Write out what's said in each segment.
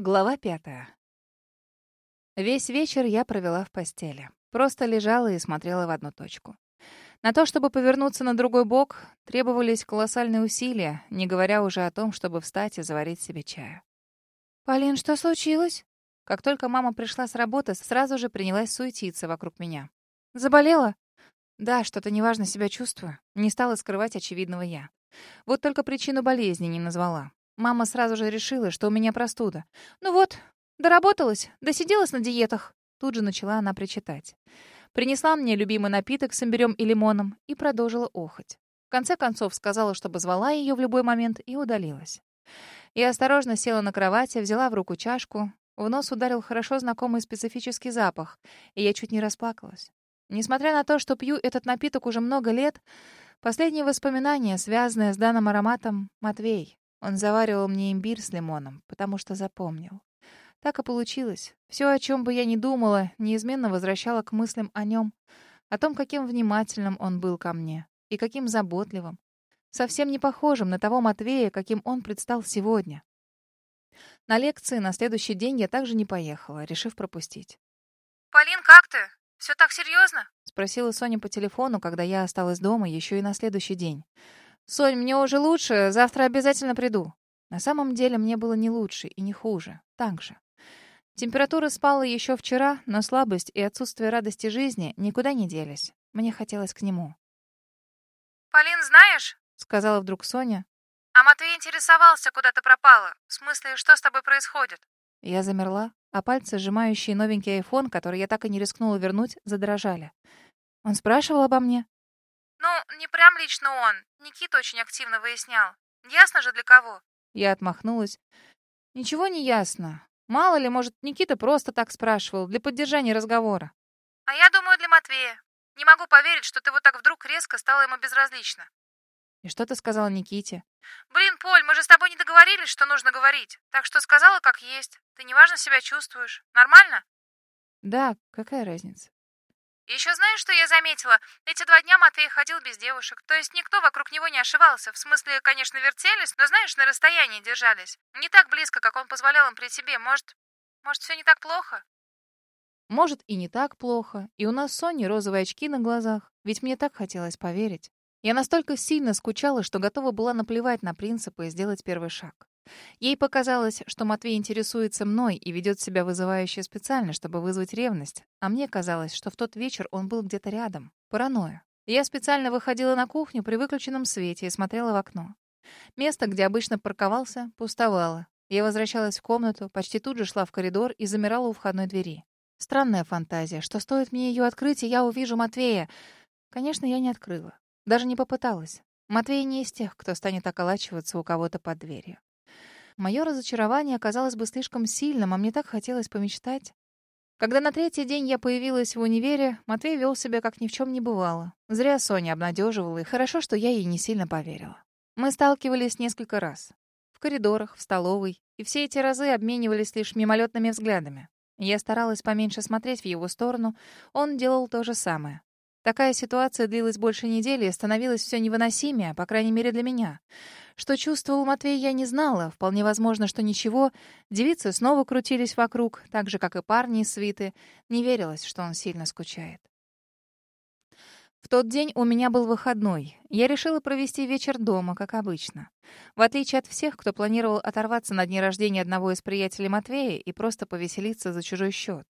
Глава пятая. Весь вечер я провела в постели. Просто лежала и смотрела в одну точку. На то, чтобы повернуться на другой бок, требовались колоссальные усилия, не говоря уже о том, чтобы встать и заварить себе чаю. «Полин, что случилось?» Как только мама пришла с работы, сразу же принялась суетиться вокруг меня. «Заболела?» «Да, что-то неважно себя чувствую». Не стала скрывать очевидного я. Вот только причину болезни не назвала. Мама сразу же решила, что у меня простуда. «Ну вот, доработалась, досиделась на диетах». Тут же начала она причитать. Принесла мне любимый напиток с имбирем и лимоном и продолжила охоть. В конце концов сказала, чтобы звала ее в любой момент, и удалилась. Я осторожно села на кровати, взяла в руку чашку. В нос ударил хорошо знакомый специфический запах, и я чуть не расплакалась. Несмотря на то, что пью этот напиток уже много лет, последние воспоминания, связанные с данным ароматом, Матвей. Он заваривал мне имбирь с лимоном, потому что запомнил. Так и получилось. Все, о чем бы я ни думала, неизменно возвращало к мыслям о нем, о том, каким внимательным он был ко мне и каким заботливым. Совсем не похожим на того Матвея, каким он предстал сегодня. На лекции на следующий день я также не поехала, решив пропустить. «Полин, как ты? Все так серьезно?» — спросила Соня по телефону, когда я осталась дома еще и на следующий день. «Сонь, мне уже лучше, завтра обязательно приду». На самом деле мне было не лучше и не хуже. Так же. Температура спала еще вчера, но слабость и отсутствие радости жизни никуда не делись. Мне хотелось к нему. «Полин, знаешь?» — сказала вдруг Соня. «А Матвей интересовался, куда ты пропала. В смысле, что с тобой происходит?» Я замерла, а пальцы, сжимающие новенький айфон, который я так и не рискнула вернуть, задрожали. Он спрашивал обо мне? Не прям лично он. Никита очень активно выяснял. Ясно же для кого? Я отмахнулась. Ничего не ясно. Мало ли, может, Никита просто так спрашивал, для поддержания разговора. А я думаю, для Матвея. Не могу поверить, что ты вот так вдруг резко стала ему безразлична. И что ты сказала Никите? Блин, Поль, мы же с тобой не договорились, что нужно говорить. Так что сказала, как есть. Ты неважно себя чувствуешь. Нормально? Да, какая разница? Еще знаешь, что я заметила? Эти два дня Матвей ходил без девушек. То есть никто вокруг него не ошивался. В смысле, конечно, вертелись, но, знаешь, на расстоянии держались. Не так близко, как он позволял им при себе. Может, может, все не так плохо? Может, и не так плохо. И у нас с Соней розовые очки на глазах. Ведь мне так хотелось поверить. Я настолько сильно скучала, что готова была наплевать на принципы и сделать первый шаг. Ей показалось, что Матвей интересуется мной и ведет себя вызывающе специально, чтобы вызвать ревность. А мне казалось, что в тот вечер он был где-то рядом. Паранойя. Я специально выходила на кухню при выключенном свете и смотрела в окно. Место, где обычно парковался, пустовало. Я возвращалась в комнату, почти тут же шла в коридор и замирала у входной двери. Странная фантазия, что стоит мне ее открыть, и я увижу Матвея. Конечно, я не открыла. Даже не попыталась. Матвей не из тех, кто станет околачиваться у кого-то под дверью. Мое разочарование оказалось бы слишком сильным, а мне так хотелось помечтать. Когда на третий день я появилась в универе, Матвей вел себя, как ни в чем не бывало. Зря Соня обнадеживала, и хорошо, что я ей не сильно поверила. Мы сталкивались несколько раз. В коридорах, в столовой, и все эти разы обменивались лишь мимолетными взглядами. Я старалась поменьше смотреть в его сторону, он делал то же самое. Такая ситуация длилась больше недели и становилась все невыносимее, по крайней мере для меня. Что чувствовал Матвей, я не знала. Вполне возможно, что ничего. Девицы снова крутились вокруг, так же, как и парни из свиты. Не верилось, что он сильно скучает. В тот день у меня был выходной. Я решила провести вечер дома, как обычно. В отличие от всех, кто планировал оторваться на дне рождения одного из приятелей Матвея и просто повеселиться за чужой счет.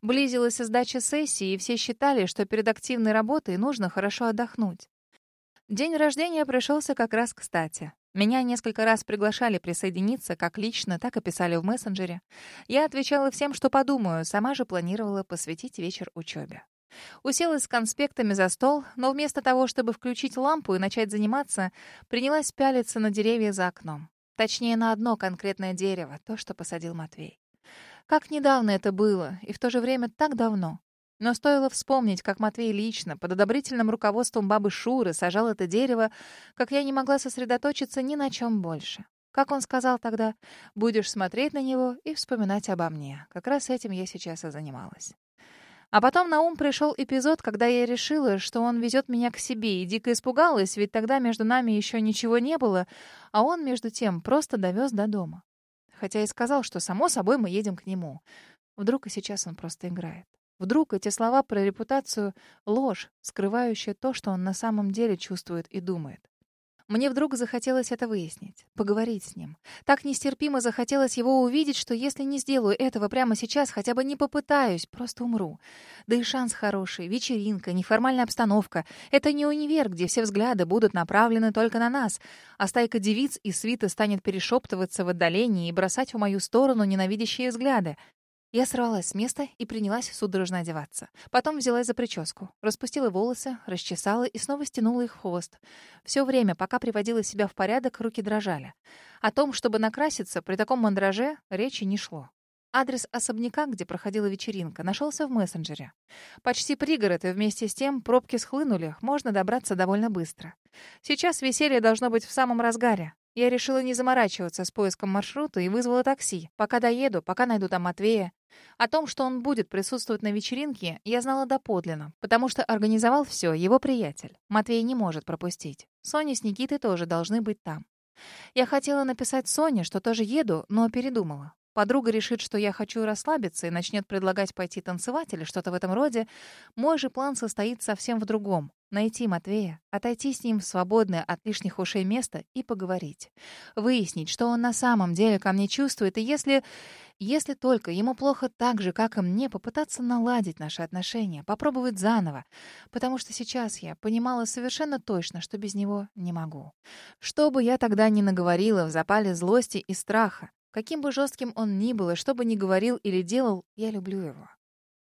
Близилась сдача сессии, и все считали, что перед активной работой нужно хорошо отдохнуть. День рождения пришелся как раз кстати. Меня несколько раз приглашали присоединиться, как лично, так и писали в мессенджере. Я отвечала всем, что подумаю, сама же планировала посвятить вечер учебе. Уселась с конспектами за стол, но вместо того, чтобы включить лампу и начать заниматься, принялась пялиться на деревья за окном. Точнее, на одно конкретное дерево, то, что посадил Матвей. Как недавно это было, и в то же время так давно. Но стоило вспомнить, как Матвей лично, под одобрительным руководством бабы Шуры, сажал это дерево, как я не могла сосредоточиться ни на чем больше. Как он сказал тогда, будешь смотреть на него и вспоминать обо мне. Как раз этим я сейчас и занималась. А потом на ум пришел эпизод, когда я решила, что он везет меня к себе, и дико испугалась, ведь тогда между нами еще ничего не было, а он, между тем, просто довез до дома. хотя и сказал, что само собой мы едем к нему. Вдруг и сейчас он просто играет. Вдруг эти слова про репутацию — ложь, скрывающая то, что он на самом деле чувствует и думает. Мне вдруг захотелось это выяснить, поговорить с ним. Так нестерпимо захотелось его увидеть, что если не сделаю этого прямо сейчас, хотя бы не попытаюсь, просто умру. Да и шанс хороший, вечеринка, неформальная обстановка. Это не универ, где все взгляды будут направлены только на нас, а стайка девиц и свита станет перешептываться в отдалении и бросать в мою сторону ненавидящие взгляды. Я сорвалась с места и принялась судорожно одеваться. Потом взялась за прическу, распустила волосы, расчесала и снова стянула их в хвост. Все время, пока приводила себя в порядок, руки дрожали. О том, чтобы накраситься при таком мандраже, речи не шло. Адрес особняка, где проходила вечеринка, нашелся в мессенджере. Почти пригород, и вместе с тем пробки схлынули, можно добраться довольно быстро. Сейчас веселье должно быть в самом разгаре. Я решила не заморачиваться с поиском маршрута и вызвала такси. Пока доеду, пока найду там Матвея. О том, что он будет присутствовать на вечеринке, я знала доподлинно, потому что организовал все его приятель. Матвей не может пропустить. Соня с Никитой тоже должны быть там. Я хотела написать Соне, что тоже еду, но передумала. Подруга решит, что я хочу расслабиться и начнет предлагать пойти танцевать или что-то в этом роде. Мой же план состоит совсем в другом. Найти Матвея, отойти с ним в свободное от лишних ушей место и поговорить. Выяснить, что он на самом деле ко мне чувствует, и если... Если только ему плохо так же, как и мне, попытаться наладить наши отношения, попробовать заново. Потому что сейчас я понимала совершенно точно, что без него не могу. Что бы я тогда ни наговорила в запале злости и страха, Каким бы жестким он ни был и что бы ни говорил или делал, я люблю его.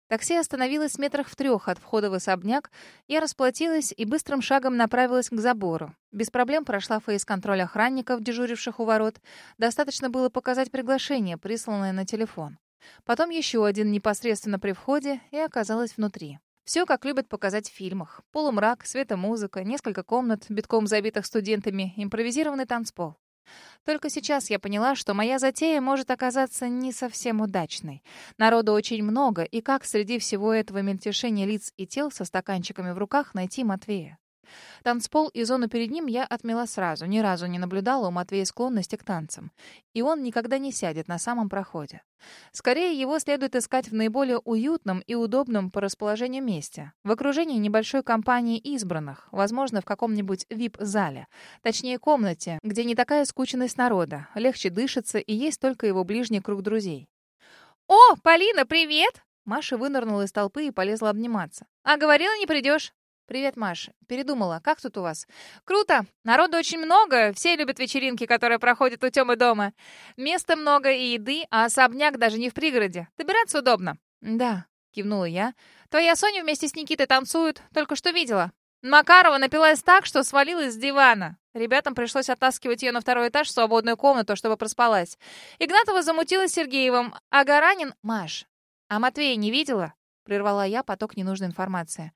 Такси остановилось метрах в трех от входа в особняк. Я расплатилась и быстрым шагом направилась к забору. Без проблем прошла фейс-контроль охранников, дежуривших у ворот. Достаточно было показать приглашение, присланное на телефон. Потом еще один непосредственно при входе и оказалась внутри. Все, как любят показать в фильмах. Полумрак, светомузыка, несколько комнат, битком забитых студентами, импровизированный танцпол. Только сейчас я поняла, что моя затея может оказаться не совсем удачной. Народу очень много, и как среди всего этого мельтешения лиц и тел со стаканчиками в руках найти Матвея? Танцпол и зону перед ним я отмела сразу, ни разу не наблюдала у Матвея склонности к танцам. И он никогда не сядет на самом проходе. Скорее, его следует искать в наиболее уютном и удобном по расположению месте, в окружении небольшой компании избранных, возможно, в каком-нибудь вип-зале, точнее, комнате, где не такая скученность народа, легче дышится и есть только его ближний круг друзей. «О, Полина, привет!» Маша вынырнула из толпы и полезла обниматься. «А говорила, не придешь?» «Привет, Маш. Передумала. Как тут у вас?» «Круто. Народу очень много. Все любят вечеринки, которые проходят у Тёмы дома. Места много и еды, а особняк даже не в пригороде. Добираться удобно». «Да», — кивнула я. «Твоя Соня вместе с Никитой танцуют. Только что видела. Макарова напилась так, что свалилась с дивана. Ребятам пришлось оттаскивать ее на второй этаж в свободную комнату, чтобы проспалась. Игнатова замутила Сергеевым, а Гаранин... Маш, а Матвея не видела?» Прервала я поток ненужной информации.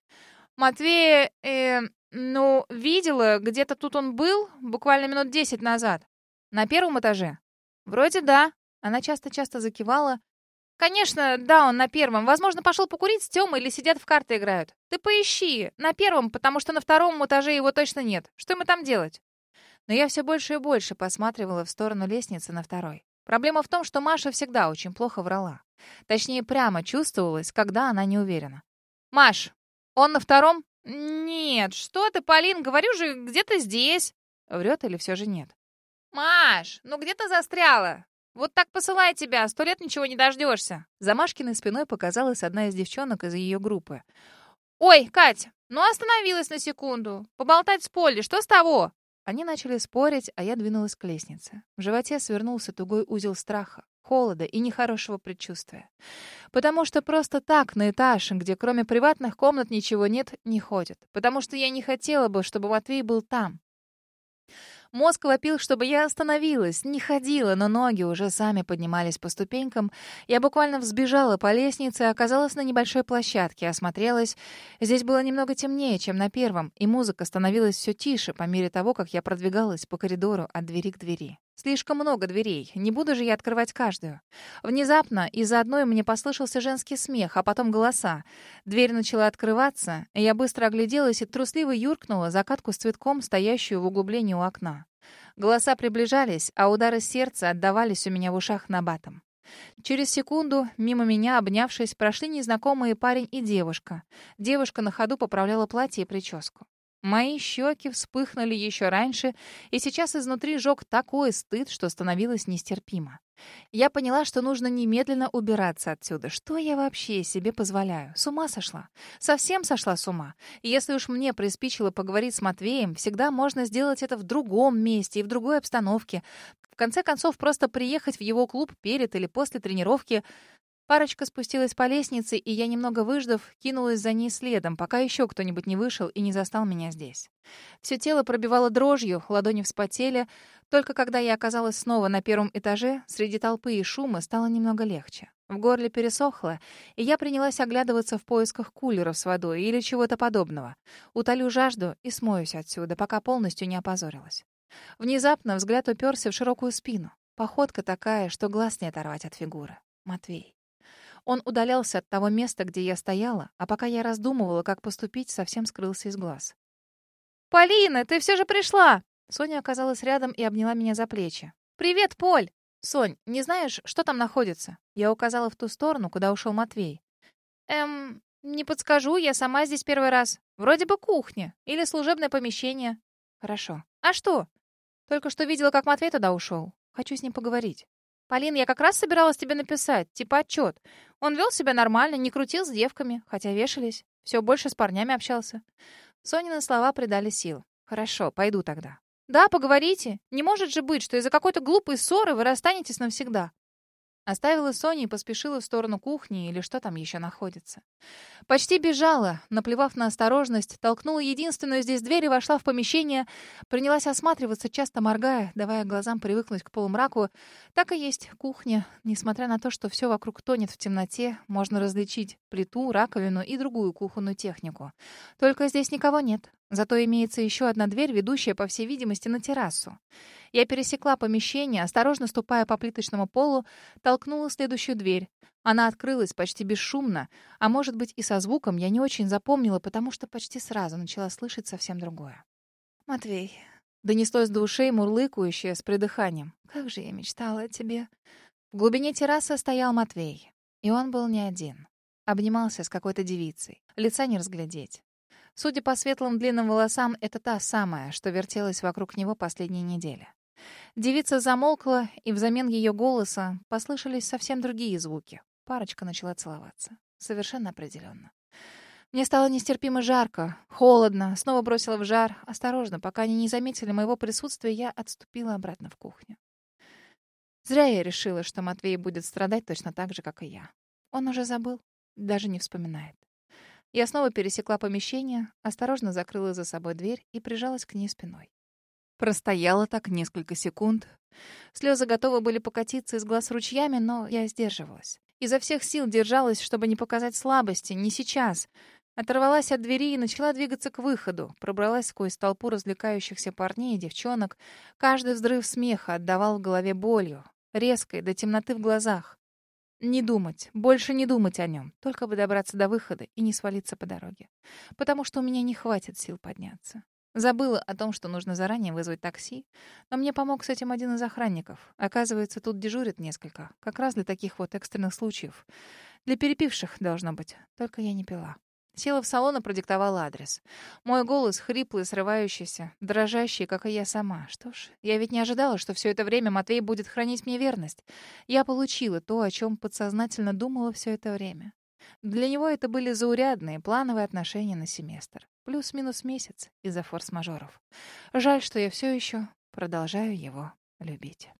Матвея, э, ну, видела, где-то тут он был, буквально минут десять назад. На первом этаже? Вроде да. Она часто-часто закивала. Конечно, да, он на первом. Возможно, пошел покурить с Тёмой или сидят в карты играют. Ты поищи. На первом, потому что на втором этаже его точно нет. Что ему там делать? Но я все больше и больше посматривала в сторону лестницы на второй. Проблема в том, что Маша всегда очень плохо врала. Точнее, прямо чувствовалась, когда она не уверена. «Маш, он на втором? Нет, что ты, Полин, говорю же, где-то здесь. Врет или все же нет? Маш, ну где ты застряла? Вот так посылай тебя, сто лет ничего не дождешься. За Машкиной спиной показалась одна из девчонок из ее группы. Ой, Кать, ну остановилась на секунду. Поболтать с Полли, что с того? Они начали спорить, а я двинулась к лестнице. В животе свернулся тугой узел страха холода и нехорошего предчувствия. Потому что просто так на этаж, где кроме приватных комнат ничего нет, не ходят. Потому что я не хотела бы, чтобы Матвей был там. Мозг вопил, чтобы я остановилась, не ходила, но ноги уже сами поднимались по ступенькам. Я буквально взбежала по лестнице, оказалась на небольшой площадке, осмотрелась. Здесь было немного темнее, чем на первом, и музыка становилась все тише по мере того, как я продвигалась по коридору от двери к двери. Слишком много дверей, не буду же я открывать каждую. Внезапно из-за одной мне послышался женский смех, а потом голоса. Дверь начала открываться, я быстро огляделась и трусливо юркнула за катку с цветком, стоящую в углублении у окна. Голоса приближались, а удары сердца отдавались у меня в ушах набатом. Через секунду мимо меня, обнявшись, прошли незнакомые парень и девушка. Девушка на ходу поправляла платье и прическу. Мои щеки вспыхнули еще раньше, и сейчас изнутри жег такой стыд, что становилось нестерпимо. Я поняла, что нужно немедленно убираться отсюда. Что я вообще себе позволяю? С ума сошла? Совсем сошла с ума? если уж мне приспичило поговорить с Матвеем, всегда можно сделать это в другом месте и в другой обстановке. В конце концов, просто приехать в его клуб перед или после тренировки. Парочка спустилась по лестнице, и я, немного выждав, кинулась за ней следом, пока еще кто-нибудь не вышел и не застал меня здесь. Все тело пробивало дрожью, ладони вспотели. Только когда я оказалась снова на первом этаже, среди толпы и шума стало немного легче. В горле пересохло, и я принялась оглядываться в поисках кулеров с водой или чего-то подобного. Утолю жажду и смоюсь отсюда, пока полностью не опозорилась. Внезапно взгляд уперся в широкую спину. Походка такая, что глаз не оторвать от фигуры. Матвей. Он удалялся от того места, где я стояла, а пока я раздумывала, как поступить, совсем скрылся из глаз. «Полина, ты все же пришла!» Соня оказалась рядом и обняла меня за плечи. «Привет, Поль!» «Сонь, не знаешь, что там находится?» Я указала в ту сторону, куда ушел Матвей. «Эм, не подскажу, я сама здесь первый раз. Вроде бы кухня или служебное помещение». «Хорошо. А что?» «Только что видела, как Матвей туда ушел. Хочу с ним поговорить». «Полин, я как раз собиралась тебе написать, типа отчет. Он вел себя нормально, не крутил с девками, хотя вешались. Все больше с парнями общался». Сонины слова придали сил. «Хорошо, пойду тогда». «Да, поговорите. Не может же быть, что из-за какой-то глупой ссоры вы расстанетесь навсегда». Оставила Соню и поспешила в сторону кухни или что там еще находится. Почти бежала, наплевав на осторожность, толкнула единственную здесь дверь и вошла в помещение. Принялась осматриваться, часто моргая, давая глазам привыкнуть к полумраку. Так и есть кухня. Несмотря на то, что все вокруг тонет в темноте, можно различить плиту, раковину и другую кухонную технику. Только здесь никого нет. Зато имеется еще одна дверь, ведущая, по всей видимости, на террасу. Я пересекла помещение, осторожно ступая по плиточному полу, толкнула следующую дверь. Она открылась почти бесшумно, а может быть и со звуком я не очень запомнила, потому что почти сразу начала слышать совсем другое. «Матвей», — донеслось до ушей мурлыкающее с придыханием. «Как же я мечтала о тебе». В глубине террасы стоял Матвей, и он был не один. Обнимался с какой-то девицей. Лица не разглядеть. Судя по светлым длинным волосам, это та самая, что вертелась вокруг него последние недели. Девица замолкла, и взамен ее голоса послышались совсем другие звуки. Парочка начала целоваться. Совершенно определенно. Мне стало нестерпимо жарко, холодно, снова бросила в жар. Осторожно, пока они не заметили моего присутствия, я отступила обратно в кухню. Зря я решила, что Матвей будет страдать точно так же, как и я. Он уже забыл, даже не вспоминает. Я снова пересекла помещение, осторожно закрыла за собой дверь и прижалась к ней спиной. Простояла так несколько секунд. Слезы готовы были покатиться из глаз ручьями, но я сдерживалась. Изо всех сил держалась, чтобы не показать слабости, не сейчас. Оторвалась от двери и начала двигаться к выходу. Пробралась сквозь толпу развлекающихся парней и девчонок. Каждый взрыв смеха отдавал в голове болью, резкой, до темноты в глазах. Не думать, больше не думать о нем, только бы добраться до выхода и не свалиться по дороге. Потому что у меня не хватит сил подняться. Забыла о том, что нужно заранее вызвать такси, но мне помог с этим один из охранников. Оказывается, тут дежурит несколько, как раз для таких вот экстренных случаев. Для перепивших, должно быть. Только я не пила. Села в салон и продиктовала адрес. Мой голос хриплый, срывающийся, дрожащий, как и я сама. Что ж, я ведь не ожидала, что все это время Матвей будет хранить мне верность. Я получила то, о чем подсознательно думала все это время. Для него это были заурядные, плановые отношения на семестр. Плюс-минус месяц из-за форс-мажоров. Жаль, что я все еще продолжаю его любить.